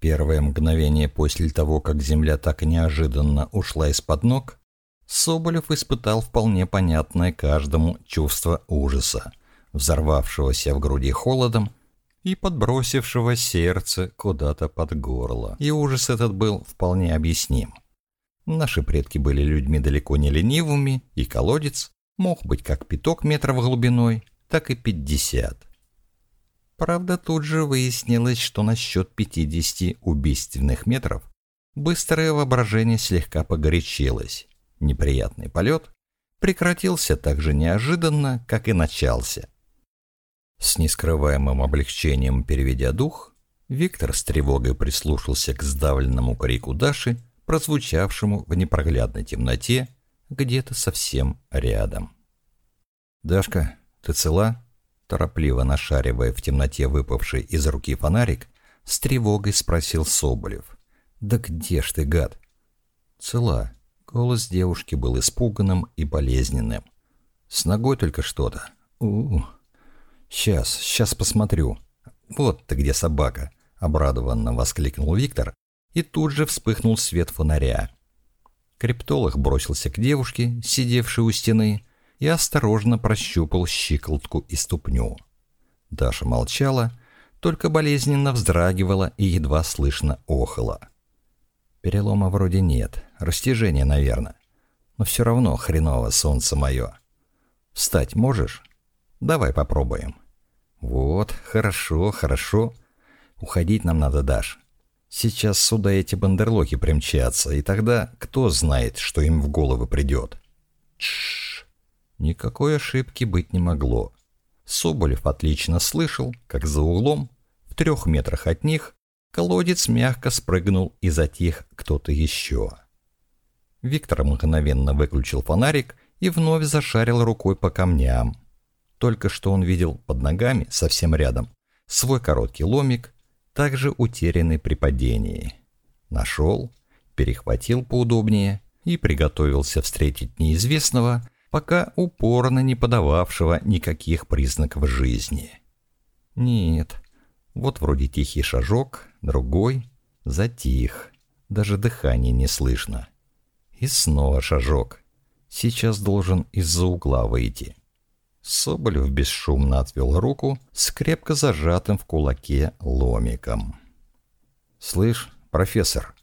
первое мгновение после того, как земля так неожиданно ушла из-под ног, Соболев испытал вполне понятное каждому чувство ужаса, взорвавшегося в груди холодом и подбросившего сердце куда-то под горло. И ужас этот был вполне объясним. Наши предки были людьми далеко не ленивыми, и колодец мог быть как пяток метров глубиной, так и пятьдесят. Правда, тут же выяснилось, что насчет 50 убийственных метров быстрое воображение слегка погорячилось. Неприятный полет прекратился так же неожиданно, как и начался. С нескрываемым облегчением переведя дух, Виктор с тревогой прислушался к сдавленному крику Даши, прозвучавшему в непроглядной темноте где-то совсем рядом. «Дашка, ты цела?» Торопливо нашаривая в темноте выпавший из руки фонарик, с тревогой спросил Соболев. «Да где ж ты, гад?» «Цела». Голос девушки был испуганным и болезненным. «С ногой только что-то. у, -у. Сейчас, сейчас посмотрю. Вот ты где собака!» Обрадованно воскликнул Виктор, и тут же вспыхнул свет фонаря. Криптолог бросился к девушке, сидевшей у стены, и осторожно прощупал щиколотку и ступню. Даша молчала, только болезненно вздрагивала и едва слышно охала. Перелома вроде нет, растяжение, наверное. Но все равно хреново солнце мое. Встать можешь? Давай попробуем. Вот, хорошо, хорошо. Уходить нам надо, Даш. Сейчас сюда эти бандерлоки примчатся, и тогда кто знает, что им в голову придет. Тш. Никакой ошибки быть не могло. Соболев отлично слышал, как за углом, в трех метрах от них, колодец мягко спрыгнул и затих кто-то еще. Виктор мгновенно выключил фонарик и вновь зашарил рукой по камням. Только что он видел под ногами, совсем рядом, свой короткий ломик, также утерянный при падении. Нашел, перехватил поудобнее и приготовился встретить неизвестного, пока упорно не подававшего никаких признаков жизни. Нет, вот вроде тихий шажок, другой, затих, даже дыхания не слышно. И снова шажок. Сейчас должен из-за угла выйти. Соболев бесшумно отвел руку с крепко зажатым в кулаке ломиком. «Слышь, профессор,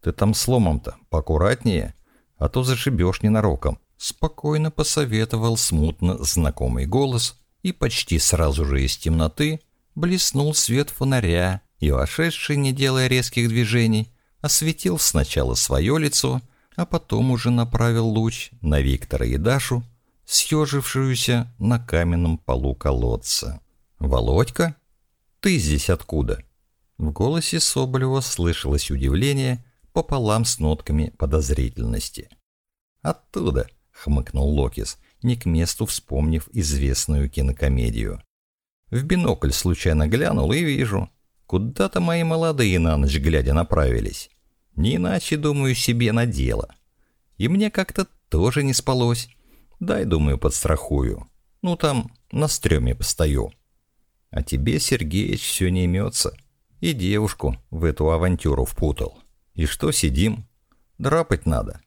ты там с ломом-то поаккуратнее, а то зашибешь ненароком», спокойно посоветовал смутно знакомый голос, и почти сразу же из темноты блеснул свет фонаря, и вошедший, не делая резких движений, осветил сначала свое лицо, а потом уже направил луч на Виктора и Дашу, съежившуюся на каменном полу колодца. «Володька? Ты здесь откуда?» В голосе Соболева слышалось удивление пополам с нотками подозрительности. «Оттуда», хмыкнул Локис, не к месту вспомнив известную кинокомедию. В бинокль случайно глянул и вижу. Куда-то мои молодые на ночь глядя направились. Не иначе, думаю, себе на дело. И мне как-то тоже не спалось. Дай, думаю, подстрахую. Ну там, на стреме постою. А тебе, Сергеич, все не имется. И девушку в эту авантюру впутал. И что сидим? Драпать надо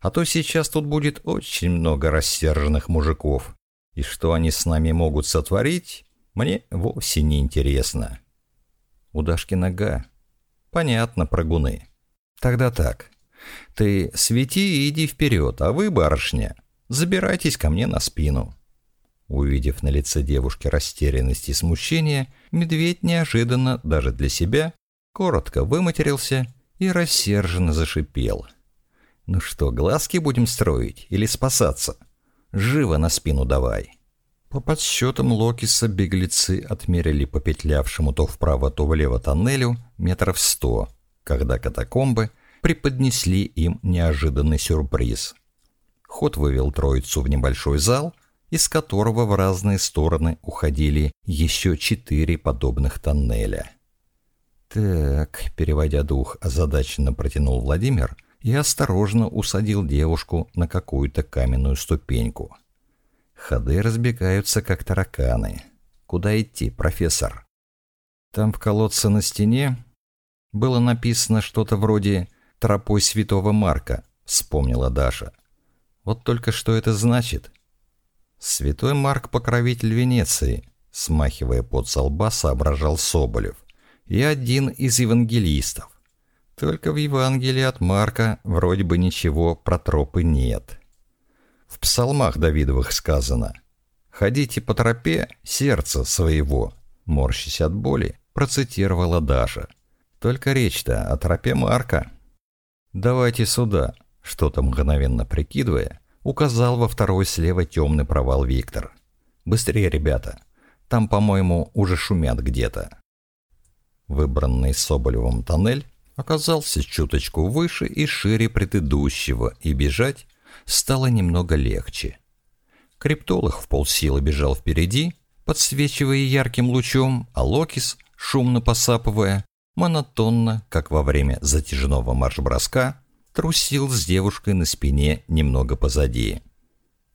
а то сейчас тут будет очень много рассерженных мужиков. И что они с нами могут сотворить, мне вовсе не интересно. У Дашки нога. Понятно, прогуны. Тогда так. Ты свети и иди вперед, а вы, барышня, забирайтесь ко мне на спину. Увидев на лице девушки растерянность и смущение, медведь неожиданно, даже для себя, коротко выматерился и рассерженно зашипел — ну что, глазки будем строить или спасаться? Живо на спину давай. По подсчетам Локиса беглецы отмерили по петлявшему то вправо, то влево тоннелю метров сто, когда катакомбы преподнесли им неожиданный сюрприз. Ход вывел троицу в небольшой зал, из которого в разные стороны уходили еще четыре подобных тоннеля. «Так», — переводя дух, озадаченно протянул Владимир — и осторожно усадил девушку на какую-то каменную ступеньку. Ходы разбегаются, как тараканы. Куда идти, профессор? Там в колодце на стене Было написано что-то вроде «Тропой святого Марка», вспомнила Даша. Вот только что это значит? Святой Марк — покровитель Венеции, смахивая под со лба, соображал Соболев. И один из евангелистов. Только в Евангелии от Марка вроде бы ничего про тропы нет. В псалмах Давидовых сказано «Ходите по тропе сердца своего», морщись от боли, процитировала Даша. Только речь-то о тропе Марка. «Давайте сюда», что-то мгновенно прикидывая, указал во второй слева темный провал Виктор. «Быстрее, ребята! Там, по-моему, уже шумят где-то». Выбранный Соболевым тоннель оказался чуточку выше и шире предыдущего, и бежать стало немного легче. Криптолог в полсилы бежал впереди, подсвечивая ярким лучом, а Локис, шумно посапывая, монотонно, как во время затяжного марш-броска, трусил с девушкой на спине немного позади.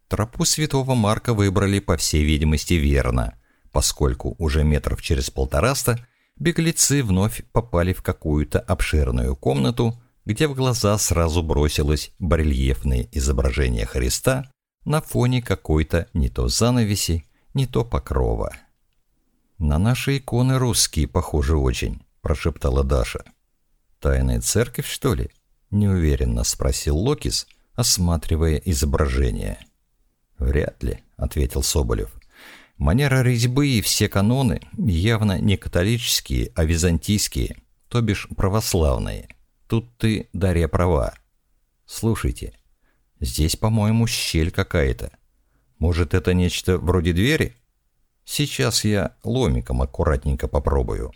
Тропу святого Марка выбрали, по всей видимости, верно, поскольку уже метров через полтораста беглецы вновь попали в какую-то обширную комнату, где в глаза сразу бросилось барельефное изображение Христа на фоне какой-то не то занавеси, не то покрова. «На наши иконы русские похожи очень», – прошептала Даша. «Тайная церковь, что ли?» неуверенно спросил Локис, осматривая изображение. «Вряд ли», — ответил Соболев. «Манера резьбы и все каноны явно не католические, а византийские, то бишь православные. Тут ты, Дарья, права. Слушайте, здесь, по-моему, щель какая-то. Может, это нечто вроде двери? Сейчас я ломиком аккуратненько попробую».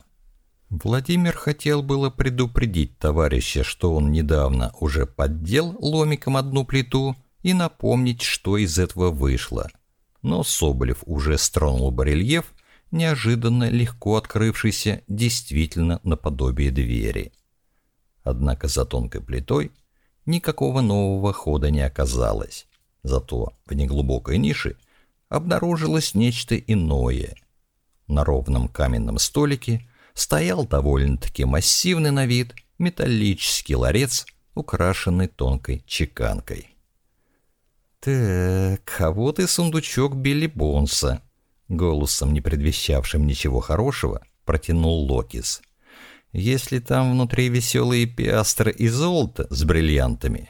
Владимир хотел было предупредить товарища, что он недавно уже поддел ломиком одну плиту и напомнить, что из этого вышло. Но Соболев уже стронул барельеф, неожиданно легко открывшийся действительно наподобие двери. Однако за тонкой плитой никакого нового хода не оказалось. Зато в неглубокой нише обнаружилось нечто иное. На ровном каменном столике – стоял довольно-таки массивный на вид металлический ларец, украшенный тонкой чеканкой. «Так, а вот и сундучок Билли Бонса», — голосом, не предвещавшим ничего хорошего, протянул Локис. «Если там внутри веселые пиастры и золото с бриллиантами,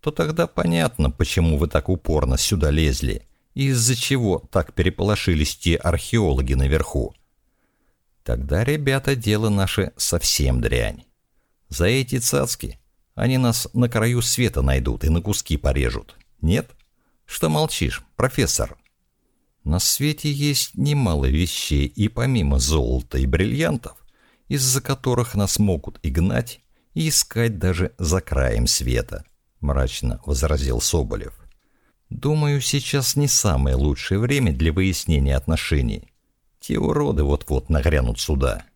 то тогда понятно, почему вы так упорно сюда лезли и из-за чего так переполошились те археологи наверху. Тогда, ребята, дело наше совсем дрянь. За эти цацки они нас на краю света найдут и на куски порежут. Нет? Что молчишь, профессор? На свете есть немало вещей, и помимо золота и бриллиантов, из-за которых нас могут и гнать, и искать даже за краем света, мрачно возразил Соболев. Думаю, сейчас не самое лучшее время для выяснения отношений. Те уроды вот-вот нагрянут сюда.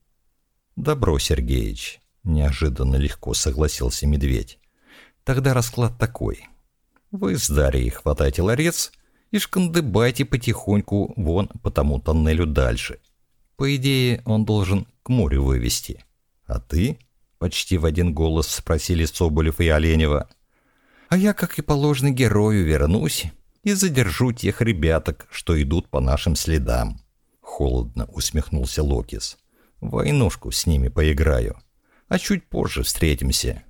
Добро, Сергеич, неожиданно легко согласился медведь. Тогда расклад такой. Вы с Дарьей хватайте ларец и шкандыбайте потихоньку вон по тому тоннелю дальше. По идее, он должен к морю вывести. А ты? Почти в один голос спросили Соболев и Оленева. А я, как и положено герою, вернусь и задержу тех ребяток, что идут по нашим следам холодно усмехнулся Локис. «Войнушку с ними поиграю, а чуть позже встретимся».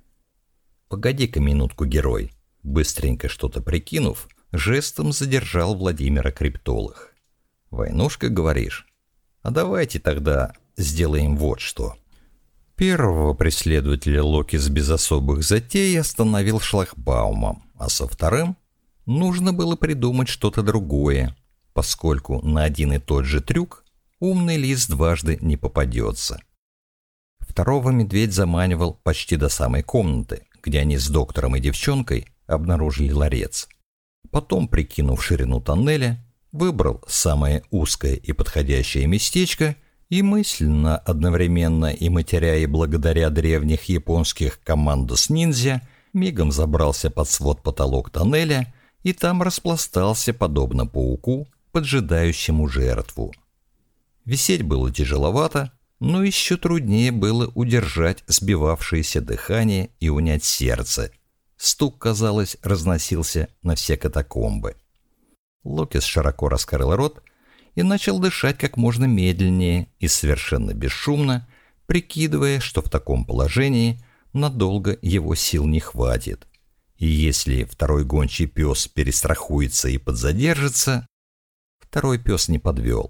«Погоди-ка минутку, герой», быстренько что-то прикинув, жестом задержал Владимира Криптолых. «Войнушка, говоришь? А давайте тогда сделаем вот что». Первого преследователя Локис без особых затей остановил шлагбаумом, а со вторым нужно было придумать что-то другое, поскольку на один и тот же трюк умный лис дважды не попадется. Второго медведь заманивал почти до самой комнаты, где они с доктором и девчонкой обнаружили ларец. Потом, прикинув ширину тоннеля, выбрал самое узкое и подходящее местечко и мысленно, одновременно и матеря и благодаря древних японских командос ниндзя, мигом забрался под свод потолок тоннеля и там распластался, подобно пауку, поджидающему жертву. Висеть было тяжеловато, Но еще труднее было удержать сбивавшееся дыхание и унять сердце. Стук, казалось, разносился на все катакомбы. Локис широко раскрыл рот и начал дышать как можно медленнее и совершенно бесшумно, прикидывая, что в таком положении надолго его сил не хватит. И если второй гончий пес перестрахуется и подзадержится, второй пес не подвел.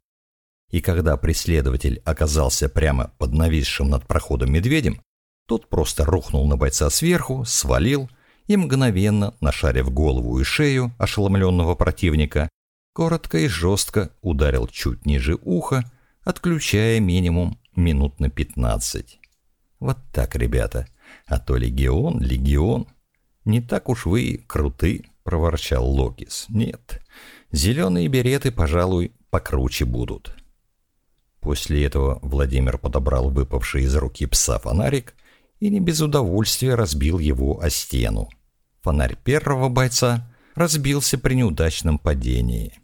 И когда преследователь оказался прямо под нависшим над проходом медведем, тот просто рухнул на бойца сверху, свалил и мгновенно, нашарив голову и шею ошеломленного противника, коротко и жестко ударил чуть ниже уха, отключая минимум минут на пятнадцать. Вот так, ребята. А то легион, легион. Не так уж вы круты, проворчал Локис. Нет, зеленые береты, пожалуй, покруче будут. После этого Владимир подобрал выпавший из руки пса фонарик и не без удовольствия разбил его о стену. Фонарь первого бойца разбился при неудачном падении.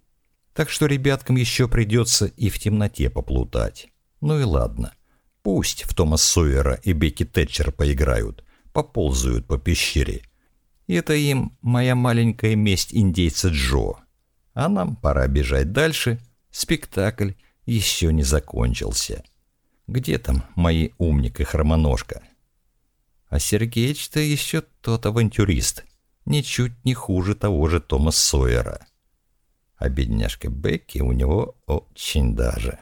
Так что ребяткам еще придется и в темноте поплутать. Ну и ладно. Пусть в Тома Сойера и Бекки Тэтчер поиграют, поползают по пещере. Это им моя маленькая месть индейца Джо. А нам пора бежать дальше. Спектакль еще не закончился. Где там мои умник и хромоножка? А Сергеич-то еще тот авантюрист, ничуть не хуже того же Тома Сойера. А бедняжка Бекки у него очень даже.